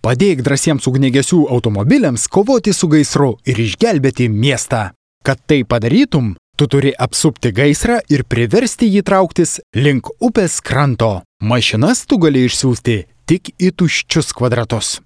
Padėk drąsiems ugnegesių automobiliams kovoti su gaisru ir išgelbėti miestą. Kad tai padarytum, tu turi apsupti gaisrą ir priversti jį trauktis link upės kranto. Mašinas tu gali išsiųsti tik į tuščius kvadratus.